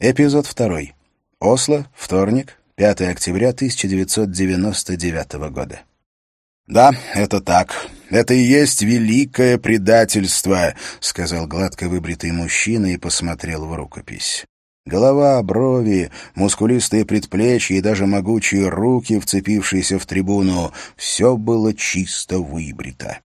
Эпизод второй. Осло, вторник, 5 октября 1999 года. «Да, это так. Это и есть великое предательство», — сказал гладко выбритый мужчина и посмотрел в рукопись. Голова, брови, мускулистые предплечья и даже могучие руки, вцепившиеся в трибуну — все было чисто выбрито.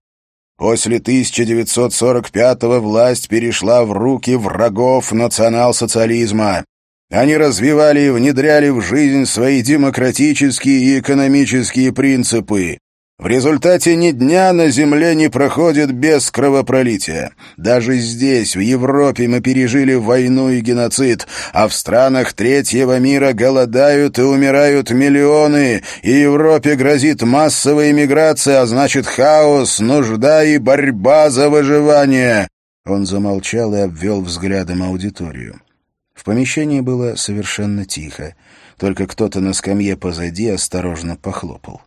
После 1945-го власть перешла в руки врагов национал-социализма. Они развивали и внедряли в жизнь свои демократические и экономические принципы. В результате ни дня на земле не проходит без кровопролития. Даже здесь, в Европе, мы пережили войну и геноцид, а в странах третьего мира голодают и умирают миллионы, и Европе грозит массовая миграция, а значит хаос, нужда и борьба за выживание. Он замолчал и обвел взглядом аудиторию. В помещении было совершенно тихо, только кто-то на скамье позади осторожно похлопал.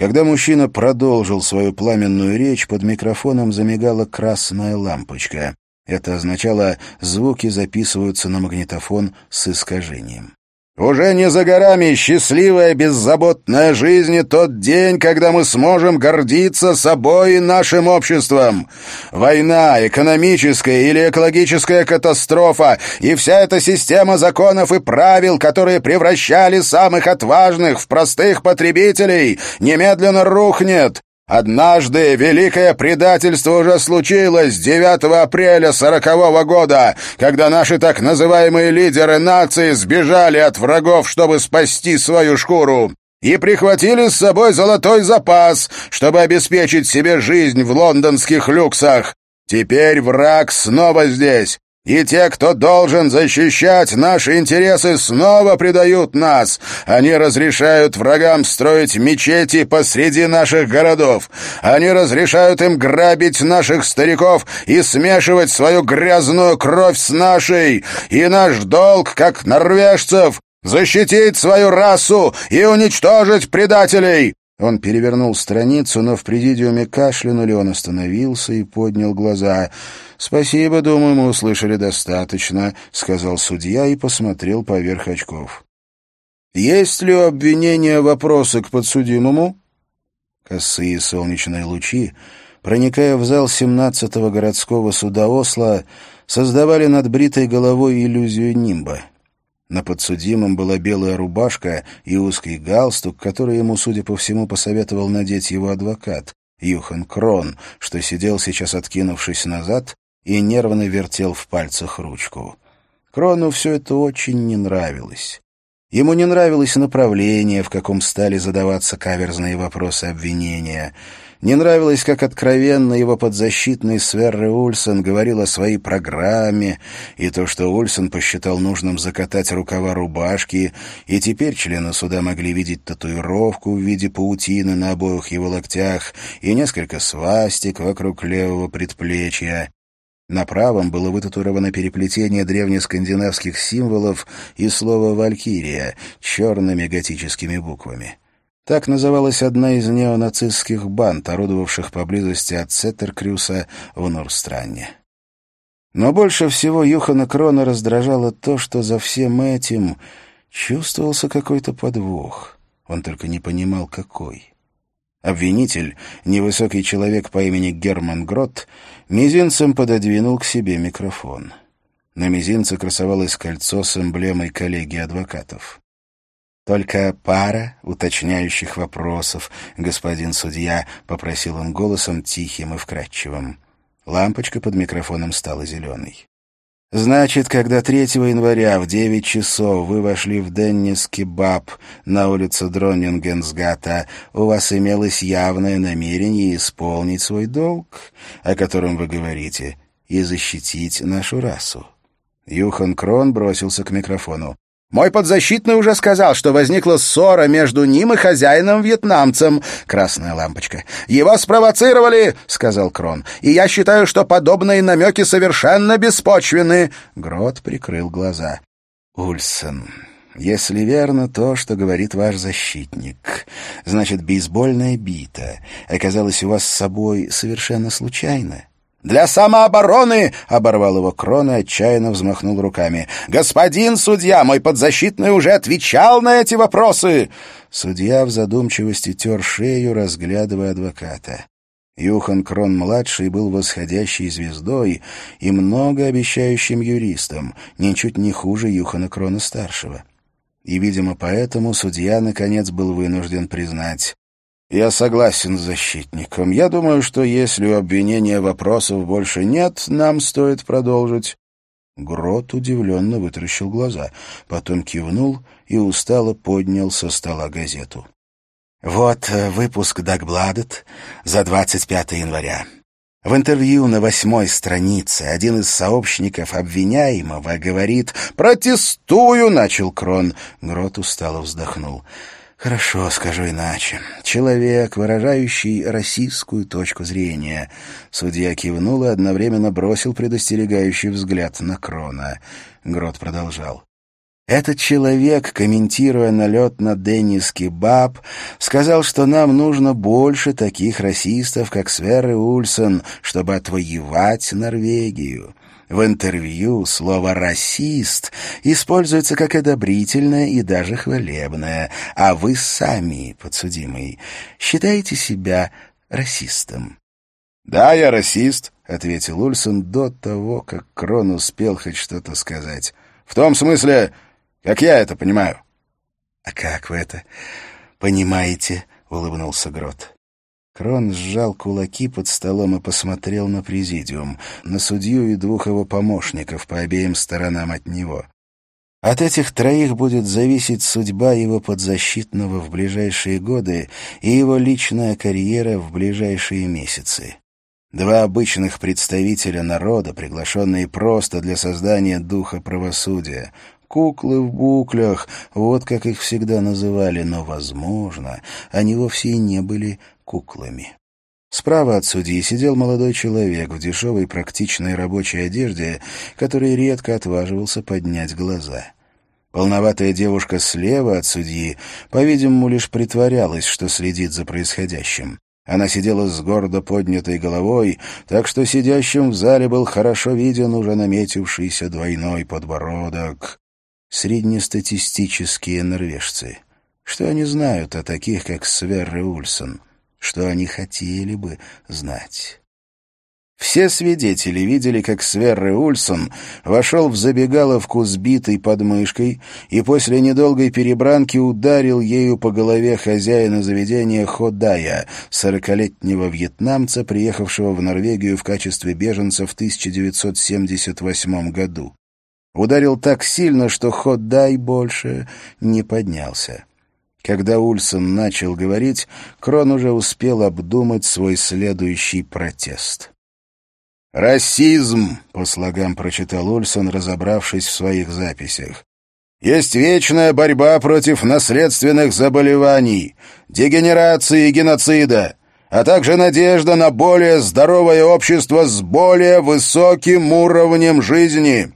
Когда мужчина продолжил свою пламенную речь, под микрофоном замигала красная лампочка. Это означало, звуки записываются на магнитофон с искажением. Уже не за горами счастливая, беззаботная жизнь и тот день, когда мы сможем гордиться собой и нашим обществом. Война, экономическая или экологическая катастрофа и вся эта система законов и правил, которые превращали самых отважных в простых потребителей, немедленно рухнет. Однажды великое предательство уже случилось 9 апреля сорокового года, когда наши так называемые лидеры нации сбежали от врагов, чтобы спасти свою шкуру и прихватили с собой золотой запас, чтобы обеспечить себе жизнь в лондонских люксах. Теперь враг снова здесь, и те, кто должен защищать наши интересы, снова предают нас. Они разрешают врагам строить мечети посреди наших городов. Они разрешают им грабить наших стариков и смешивать свою грязную кровь с нашей. И наш долг, как норвежцев, защитить свою расу и уничтожить предателей. Он перевернул страницу, но в президиуме кашлянули, он остановился и поднял глаза. «Спасибо, думаю, мы услышали достаточно», — сказал судья и посмотрел поверх очков. «Есть ли у обвинения вопросы к подсудимому?» Косые солнечные лучи, проникая в зал 17-го городского суда Осло, создавали над бритой головой иллюзию нимба. На подсудимом была белая рубашка и узкий галстук, который ему, судя по всему, посоветовал надеть его адвокат, Юхан Крон, что сидел сейчас откинувшись назад и нервно вертел в пальцах ручку. Крону все это очень не нравилось. Ему не нравилось направление, в каком стали задаваться каверзные вопросы обвинения — не нравилось, как откровенно его подзащитный Сверре Ульсон говорил о своей программе, и то, что Ульсон посчитал нужным закатать рукава рубашки, и теперь члены суда могли видеть татуировку в виде паутины на обоих его локтях и несколько свастик вокруг левого предплечья. На правом было вытатуировано переплетение древнескандинавских символов и слово «Валькирия» черными готическими буквами. Так называлась одна из неонацистских банд, орудовавших поблизости от Сеттеркрюса в Норстранне. Но больше всего Юхана Крона раздражало то, что за всем этим чувствовался какой-то подвох. Он только не понимал, какой. Обвинитель, невысокий человек по имени Герман Грот, мизинцем пододвинул к себе микрофон. На мизинце красовалось кольцо с эмблемой коллегии адвокатов. «Только пара уточняющих вопросов, господин судья», — попросил он голосом тихим и вкрадчивым. Лампочка под микрофоном стала зеленой. «Значит, когда 3 января в 9 часов вы вошли в Деннис Кебаб на улицу Дронингенсгата, у вас имелось явное намерение исполнить свой долг, о котором вы говорите, и защитить нашу расу». Юхан Крон бросился к микрофону. Мой подзащитный уже сказал, что возникла ссора между ним и хозяином-вьетнамцем. Красная лампочка. Его спровоцировали, сказал Крон. И я считаю, что подобные намеки совершенно беспочвенны. Грот прикрыл глаза. Ульсон, если верно то, что говорит ваш защитник, значит, бейсбольная бита оказалась у вас с собой совершенно случайно. «Для самообороны!» — оборвал его Крон и отчаянно взмахнул руками. «Господин судья, мой подзащитный уже отвечал на эти вопросы!» Судья в задумчивости тер шею, разглядывая адвоката. Юхан Крон-младший был восходящей звездой и многообещающим юристом, ничуть не хуже Юхана Крона-старшего. И, видимо, поэтому судья, наконец, был вынужден признать. «Я согласен с защитником. Я думаю, что если у обвинения вопросов больше нет, нам стоит продолжить». Грот удивленно вытращил глаза, потом кивнул и устало поднял со стола газету. Вот э, выпуск «Дагбладет» за 25 января. В интервью на восьмой странице один из сообщников обвиняемого говорит «Протестую!» — начал Крон. Грот устало вздохнул. «Хорошо, скажу иначе. Человек, выражающий российскую точку зрения». Судья кивнул и одновременно бросил предостерегающий взгляд на Крона. Грот продолжал. Этот человек, комментируя налет на Деннис Кебаб, сказал, что нам нужно больше таких расистов, как Сверre Ульсон, чтобы отвоевать Норвегию. В интервью слово «расист» используется как одобрительное и даже хвалебное, а вы сами, подсудимый, считаете себя расистом. «Да, я расист», — ответил Ульсон до того, как Крон успел хоть что-то сказать. «В том смысле, как я это понимаю?» «А как вы это понимаете?» — улыбнулся Грот. Крон сжал кулаки под столом и посмотрел на президиум, на судью и двух его помощников по обеим сторонам от него. От этих троих будет зависеть судьба его подзащитного в ближайшие годы и его личная карьера в ближайшие месяцы. Два обычных представителя народа, приглашенные просто для создания духа правосудия, Куклы в буклях, вот как их всегда называли, но, возможно, они вовсе и не были куклами. Справа от судьи сидел молодой человек в дешевой практичной рабочей одежде, который редко отваживался поднять глаза. Полноватая девушка слева от судьи, по-видимому, лишь притворялась, что следит за происходящим. Она сидела с гордо поднятой головой, так что сидящим в зале был хорошо виден уже наметившийся двойной подбородок среднестатистические норвежцы. Что они знают о таких, как Сверре Ульсон? Что они хотели бы знать? Все свидетели видели, как Сверре Ульсон вошел в забегаловку с битой подмышкой и после недолгой перебранки ударил ею по голове хозяина заведения Ходая, сорокалетнего вьетнамца, приехавшего в Норвегию в качестве беженца в 1978 году. Ударил так сильно, что Ходай больше не поднялся. Когда Ульсон начал говорить, Крон уже успел обдумать свой следующий протест. «Расизм», — по слогам прочитал Ульсон, разобравшись в своих записях. «Есть вечная борьба против наследственных заболеваний, дегенерации и геноцида, а также надежда на более здоровое общество с более высоким уровнем жизни».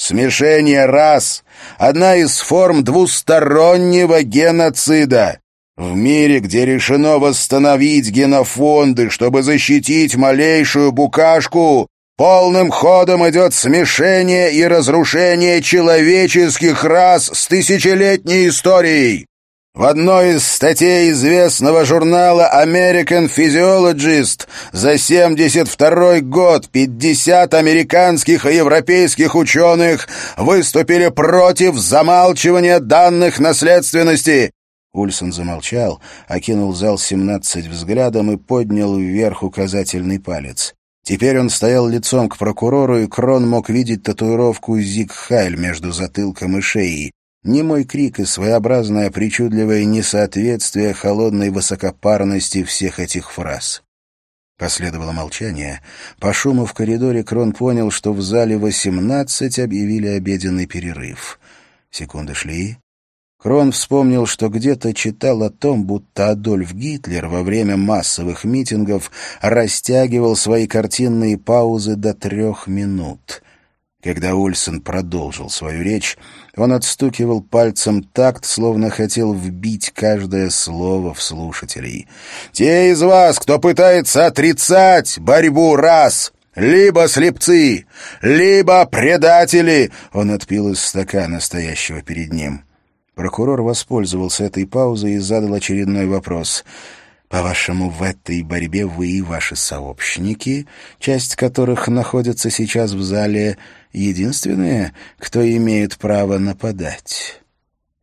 Смешение рас — одна из форм двустороннего геноцида. В мире, где решено восстановить генофонды, чтобы защитить малейшую букашку, полным ходом идет смешение и разрушение человеческих рас с тысячелетней историей. В одной из статей известного журнала American Physiologist за 72 год 50 американских и европейских ученых выступили против замалчивания данных наследственности. Ульсон замолчал, окинул зал 17 взглядом и поднял вверх указательный палец. Теперь он стоял лицом к прокурору, и Крон мог видеть татуировку Зиг Хайль между затылком и шеей. Немой крик и своеобразное причудливое несоответствие холодной высокопарности всех этих фраз. Последовало молчание. По шуму в коридоре Крон понял, что в зале восемнадцать объявили обеденный перерыв. Секунды шли. Крон вспомнил, что где-то читал о том, будто Адольф Гитлер во время массовых митингов растягивал свои картинные паузы до трех минут — когда Ульсон продолжил свою речь, он отстукивал пальцем такт, словно хотел вбить каждое слово в слушателей. «Те из вас, кто пытается отрицать борьбу рас, Либо слепцы, либо предатели!» Он отпил из стакана, стоящего перед ним. Прокурор воспользовался этой паузой и задал очередной вопрос. «По-вашему, в этой борьбе вы и ваши сообщники, часть которых находится сейчас в зале, единственные, кто имеет право нападать?»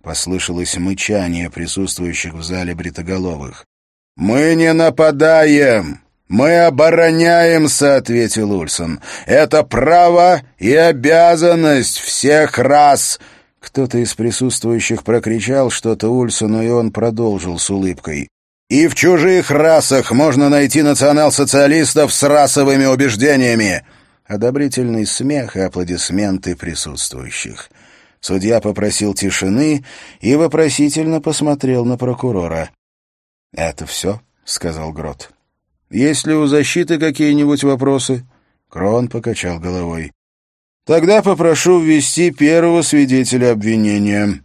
Послышалось мычание присутствующих в зале бритоголовых. «Мы не нападаем! Мы обороняемся!» — ответил Ульсон. «Это право и обязанность всех рас!» Кто-то из присутствующих прокричал что-то Ульсону, и он продолжил с улыбкой. «И в чужих расах можно найти национал-социалистов с расовыми убеждениями!» Одобрительный смех и аплодисменты присутствующих. Судья попросил тишины и вопросительно посмотрел на прокурора. «Это все?» — сказал Грот. «Есть ли у защиты какие-нибудь вопросы?» Крон покачал головой. Тогда попрошу ввести первого свидетеля обвинения».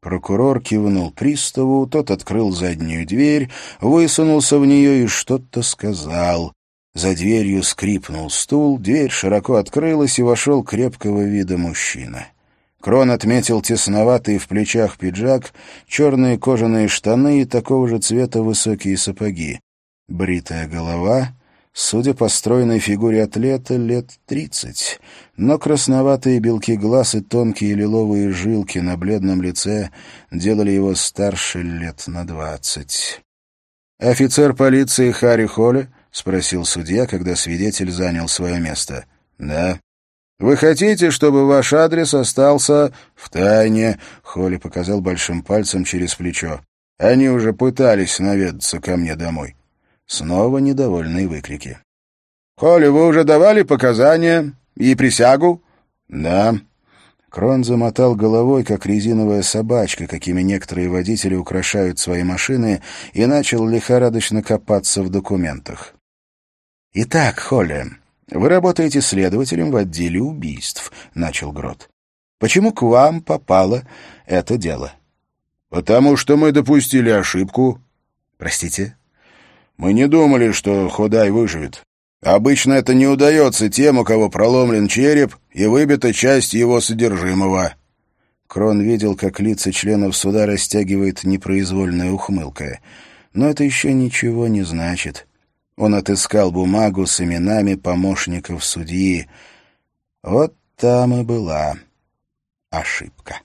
Прокурор кивнул приставу, тот открыл заднюю дверь, высунулся в нее и что-то сказал. За дверью скрипнул стул, дверь широко открылась, и вошел крепкого вида мужчина. Крон отметил тесноватый в плечах пиджак, черные кожаные штаны и такого же цвета высокие сапоги. Бритая голова, Судя по стройной фигуре атлета, лет тридцать, но красноватые белки глаз и тонкие лиловые жилки на бледном лице делали его старше лет на двадцать. «Офицер полиции Харри Холли?» — спросил судья, когда свидетель занял свое место. «Да». «Вы хотите, чтобы ваш адрес остался в тайне?» — Холли показал большим пальцем через плечо. «Они уже пытались наведаться ко мне домой». Снова недовольные выкрики. «Холли, вы уже давали показания и присягу?» «Да». Крон замотал головой, как резиновая собачка, какими некоторые водители украшают свои машины, и начал лихорадочно копаться в документах. «Итак, Холли, вы работаете следователем в отделе убийств», — начал Грот. «Почему к вам попало это дело?» «Потому что мы допустили ошибку». «Простите?» Мы не думали, что Ходай выживет. Обычно это не удается тем, у кого проломлен череп и выбита часть его содержимого». Крон видел, как лица членов суда растягивает непроизвольная ухмылка. Но это еще ничего не значит. Он отыскал бумагу с именами помощников судьи. Вот там и была ошибка.